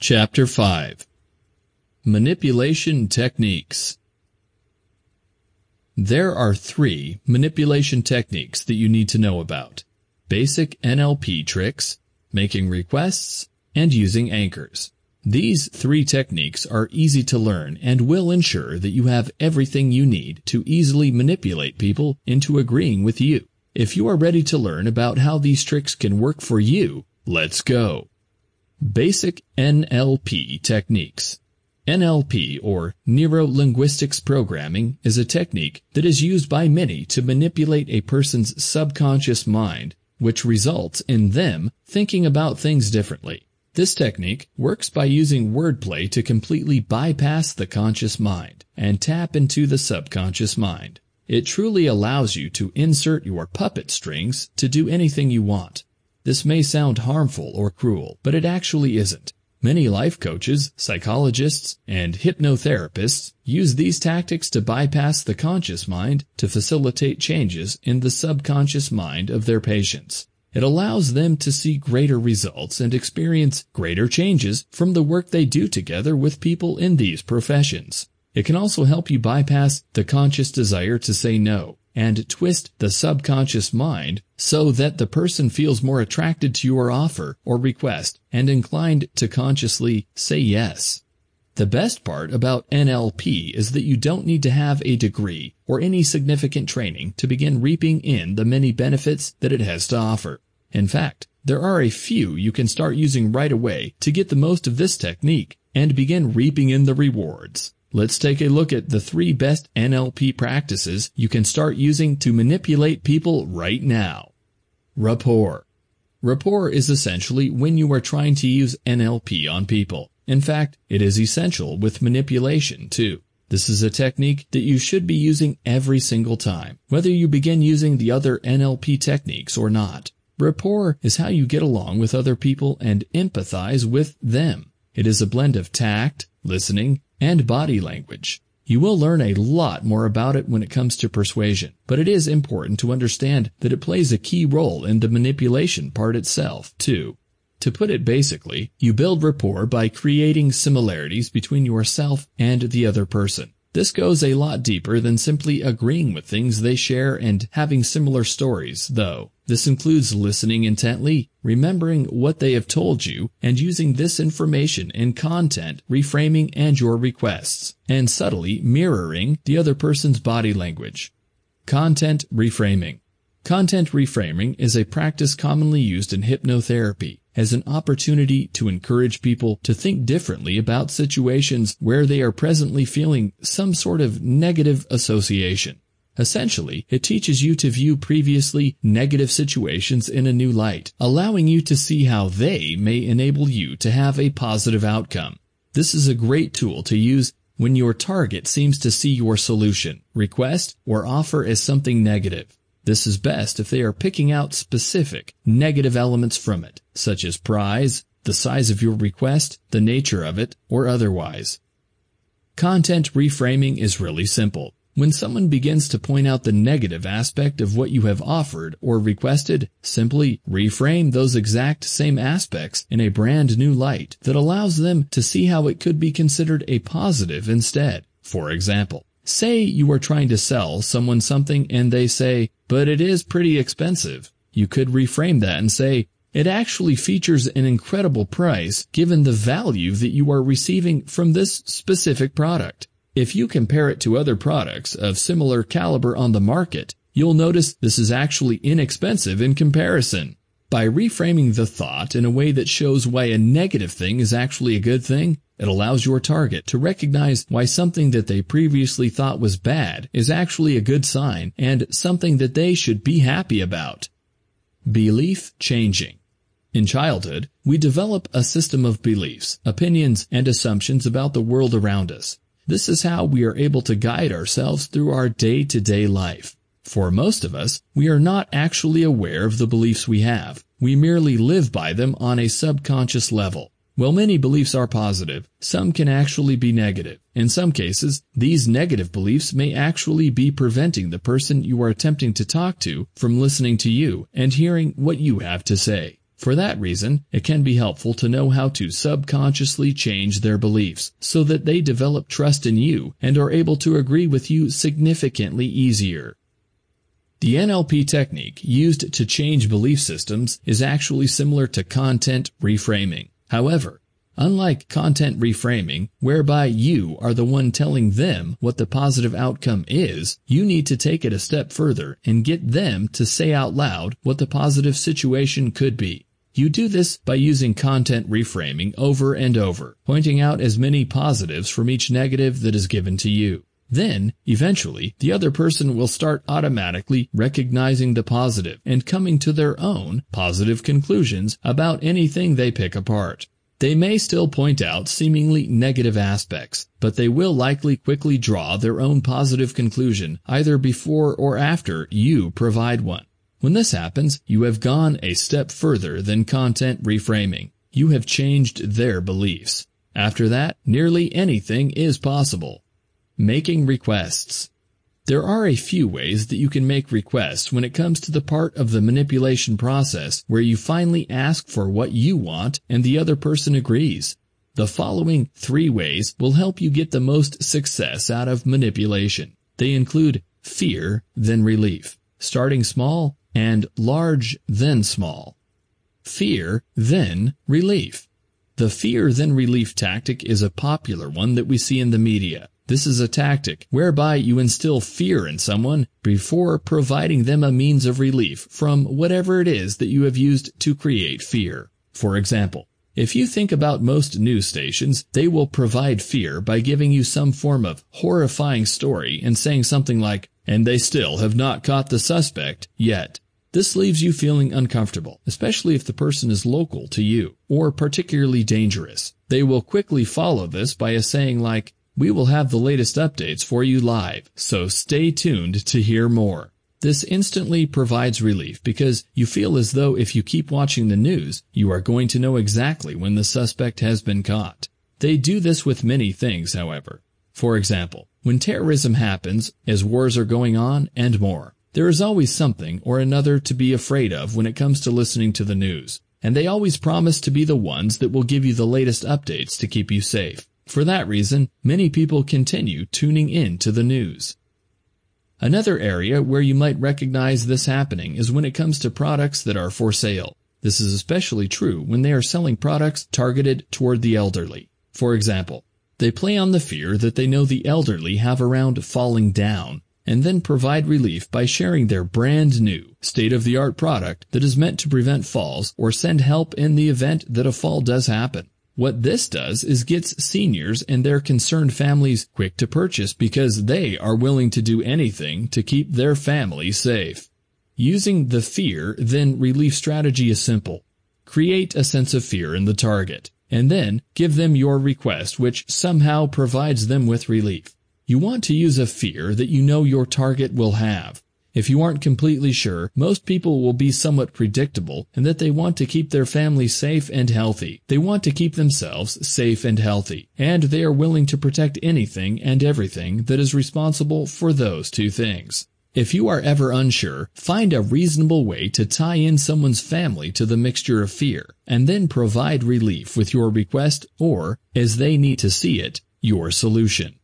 Chapter 5 Manipulation Techniques There are three manipulation techniques that you need to know about. Basic NLP tricks, making requests, and using anchors. These three techniques are easy to learn and will ensure that you have everything you need to easily manipulate people into agreeing with you. If you are ready to learn about how these tricks can work for you, let's go. Basic NLP Techniques NLP, or Neuro-Linguistics Programming, is a technique that is used by many to manipulate a person's subconscious mind, which results in them thinking about things differently. This technique works by using wordplay to completely bypass the conscious mind and tap into the subconscious mind. It truly allows you to insert your puppet strings to do anything you want. This may sound harmful or cruel, but it actually isn't. Many life coaches, psychologists, and hypnotherapists use these tactics to bypass the conscious mind to facilitate changes in the subconscious mind of their patients. It allows them to see greater results and experience greater changes from the work they do together with people in these professions. It can also help you bypass the conscious desire to say no and twist the subconscious mind so that the person feels more attracted to your offer or request and inclined to consciously say yes. The best part about NLP is that you don't need to have a degree or any significant training to begin reaping in the many benefits that it has to offer. In fact, there are a few you can start using right away to get the most of this technique and begin reaping in the rewards. Let's take a look at the three best NLP practices you can start using to manipulate people right now. Rapport. Rapport is essentially when you are trying to use NLP on people. In fact, it is essential with manipulation too. This is a technique that you should be using every single time, whether you begin using the other NLP techniques or not. Rapport is how you get along with other people and empathize with them. It is a blend of tact, listening, and body language. You will learn a lot more about it when it comes to persuasion, but it is important to understand that it plays a key role in the manipulation part itself, too. To put it basically, you build rapport by creating similarities between yourself and the other person. This goes a lot deeper than simply agreeing with things they share and having similar stories, though. This includes listening intently, remembering what they have told you, and using this information in content, reframing, and your requests, and subtly mirroring the other person's body language. Content reframing. Content reframing is a practice commonly used in hypnotherapy as an opportunity to encourage people to think differently about situations where they are presently feeling some sort of negative association. Essentially, it teaches you to view previously negative situations in a new light, allowing you to see how they may enable you to have a positive outcome. This is a great tool to use when your target seems to see your solution, request, or offer as something negative. This is best if they are picking out specific negative elements from it, such as prize, the size of your request, the nature of it, or otherwise. Content reframing is really simple. When someone begins to point out the negative aspect of what you have offered or requested, simply reframe those exact same aspects in a brand new light that allows them to see how it could be considered a positive instead. For example, say you are trying to sell someone something and they say, but it is pretty expensive. You could reframe that and say, it actually features an incredible price given the value that you are receiving from this specific product. If you compare it to other products of similar caliber on the market, you'll notice this is actually inexpensive in comparison. By reframing the thought in a way that shows why a negative thing is actually a good thing, it allows your target to recognize why something that they previously thought was bad is actually a good sign and something that they should be happy about. Belief changing. In childhood, we develop a system of beliefs, opinions, and assumptions about the world around us. This is how we are able to guide ourselves through our day-to-day life. For most of us, we are not actually aware of the beliefs we have. We merely live by them on a subconscious level. While many beliefs are positive, some can actually be negative. In some cases, these negative beliefs may actually be preventing the person you are attempting to talk to from listening to you and hearing what you have to say. For that reason, it can be helpful to know how to subconsciously change their beliefs so that they develop trust in you and are able to agree with you significantly easier. The NLP technique used to change belief systems is actually similar to content reframing. However, unlike content reframing, whereby you are the one telling them what the positive outcome is, you need to take it a step further and get them to say out loud what the positive situation could be. You do this by using content reframing over and over, pointing out as many positives from each negative that is given to you. Then, eventually, the other person will start automatically recognizing the positive and coming to their own positive conclusions about anything they pick apart. They may still point out seemingly negative aspects, but they will likely quickly draw their own positive conclusion either before or after you provide one. When this happens, you have gone a step further than content reframing. You have changed their beliefs. After that, nearly anything is possible. Making requests. There are a few ways that you can make requests when it comes to the part of the manipulation process where you finally ask for what you want and the other person agrees. The following three ways will help you get the most success out of manipulation. They include fear, then relief, starting small, and large then small. Fear, then relief. The fear then relief tactic is a popular one that we see in the media. This is a tactic whereby you instill fear in someone before providing them a means of relief from whatever it is that you have used to create fear. For example, if you think about most news stations, they will provide fear by giving you some form of horrifying story and saying something like, and they still have not caught the suspect yet. This leaves you feeling uncomfortable, especially if the person is local to you or particularly dangerous. They will quickly follow this by a saying like, we will have the latest updates for you live, so stay tuned to hear more. This instantly provides relief because you feel as though if you keep watching the news, you are going to know exactly when the suspect has been caught. They do this with many things, however. For example, when terrorism happens, as wars are going on, and more, there is always something or another to be afraid of when it comes to listening to the news, and they always promise to be the ones that will give you the latest updates to keep you safe. For that reason, many people continue tuning in to the news. Another area where you might recognize this happening is when it comes to products that are for sale. This is especially true when they are selling products targeted toward the elderly. For example, they play on the fear that they know the elderly have around falling down, and then provide relief by sharing their brand new, state-of-the-art product that is meant to prevent falls or send help in the event that a fall does happen. What this does is gets seniors and their concerned families quick to purchase because they are willing to do anything to keep their family safe. Using the fear then relief strategy is simple. Create a sense of fear in the target, and then give them your request which somehow provides them with relief. You want to use a fear that you know your target will have. If you aren't completely sure, most people will be somewhat predictable in that they want to keep their family safe and healthy. They want to keep themselves safe and healthy, and they are willing to protect anything and everything that is responsible for those two things. If you are ever unsure, find a reasonable way to tie in someone's family to the mixture of fear, and then provide relief with your request or, as they need to see it, your solution.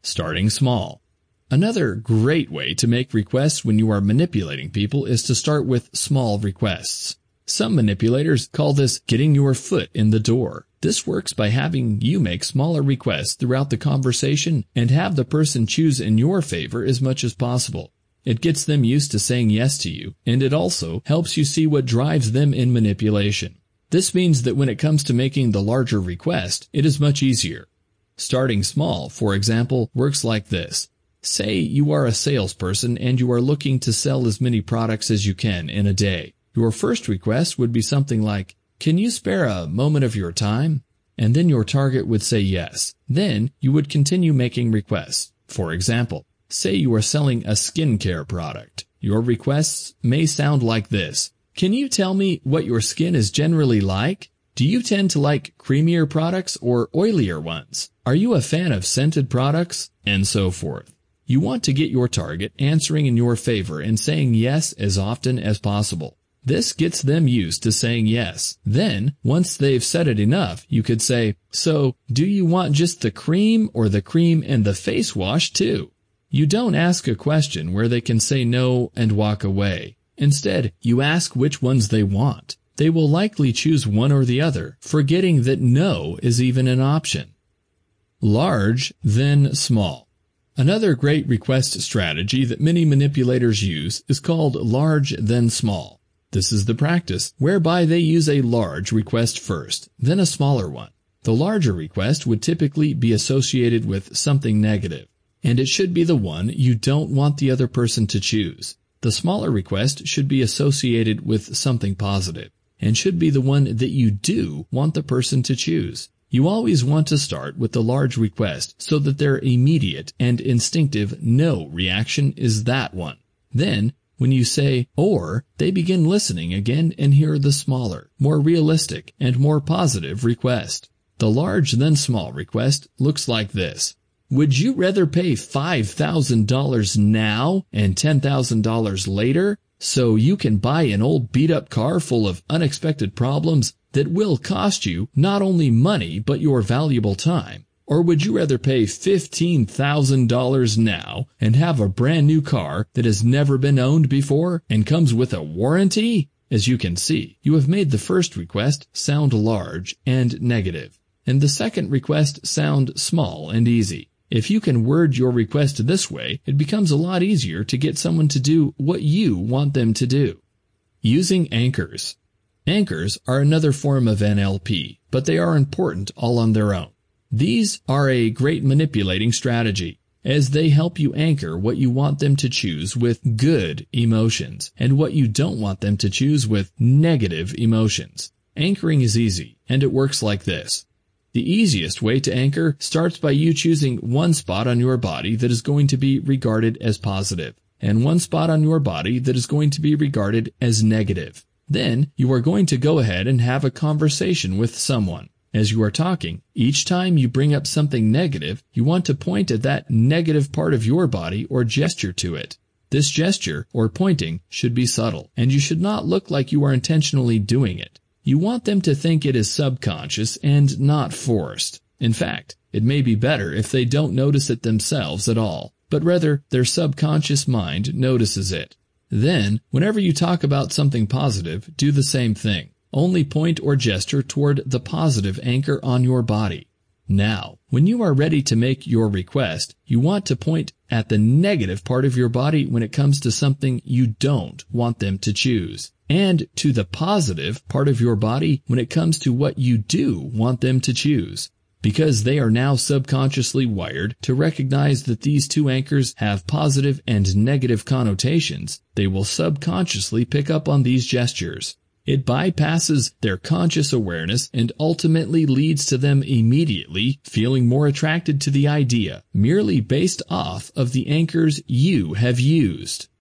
Starting small. Another great way to make requests when you are manipulating people is to start with small requests. Some manipulators call this getting your foot in the door. This works by having you make smaller requests throughout the conversation and have the person choose in your favor as much as possible. It gets them used to saying yes to you, and it also helps you see what drives them in manipulation. This means that when it comes to making the larger request, it is much easier. Starting small, for example, works like this. Say you are a salesperson and you are looking to sell as many products as you can in a day. Your first request would be something like, can you spare a moment of your time? And then your target would say yes. Then you would continue making requests. For example, say you are selling a skincare product. Your requests may sound like this. Can you tell me what your skin is generally like? Do you tend to like creamier products or oilier ones? Are you a fan of scented products? And so forth. You want to get your target answering in your favor and saying yes as often as possible. This gets them used to saying yes. Then, once they've said it enough, you could say, so, do you want just the cream or the cream and the face wash too? You don't ask a question where they can say no and walk away. Instead, you ask which ones they want. They will likely choose one or the other, forgetting that no is even an option. Large, then small. Another great request strategy that many manipulators use is called large, then small. This is the practice whereby they use a large request first, then a smaller one. The larger request would typically be associated with something negative, and it should be the one you don't want the other person to choose. The smaller request should be associated with something positive, and should be the one that you do want the person to choose. You always want to start with the large request so that their immediate and instinctive no reaction is that one. Then when you say or, they begin listening again and hear the smaller, more realistic, and more positive request. The large then small request looks like this. Would you rather pay $5,000 now and $10,000 later so you can buy an old beat up car full of unexpected problems that will cost you not only money but your valuable time? Or would you rather pay $15,000 now and have a brand new car that has never been owned before and comes with a warranty? As you can see, you have made the first request sound large and negative, and the second request sound small and easy. If you can word your request this way, it becomes a lot easier to get someone to do what you want them to do. Using anchors. Anchors are another form of NLP, but they are important all on their own. These are a great manipulating strategy as they help you anchor what you want them to choose with good emotions and what you don't want them to choose with negative emotions. Anchoring is easy and it works like this. The easiest way to anchor starts by you choosing one spot on your body that is going to be regarded as positive and one spot on your body that is going to be regarded as negative. Then you are going to go ahead and have a conversation with someone. As you are talking, each time you bring up something negative, you want to point at that negative part of your body or gesture to it. This gesture, or pointing, should be subtle, and you should not look like you are intentionally doing it. You want them to think it is subconscious and not forced. In fact, it may be better if they don't notice it themselves at all, but rather their subconscious mind notices it. Then, whenever you talk about something positive, do the same thing. Only point or gesture toward the positive anchor on your body. Now, when you are ready to make your request, you want to point at the negative part of your body when it comes to something you don't want them to choose, and to the positive part of your body when it comes to what you do want them to choose. Because they are now subconsciously wired to recognize that these two anchors have positive and negative connotations, they will subconsciously pick up on these gestures. It bypasses their conscious awareness and ultimately leads to them immediately feeling more attracted to the idea, merely based off of the anchors you have used.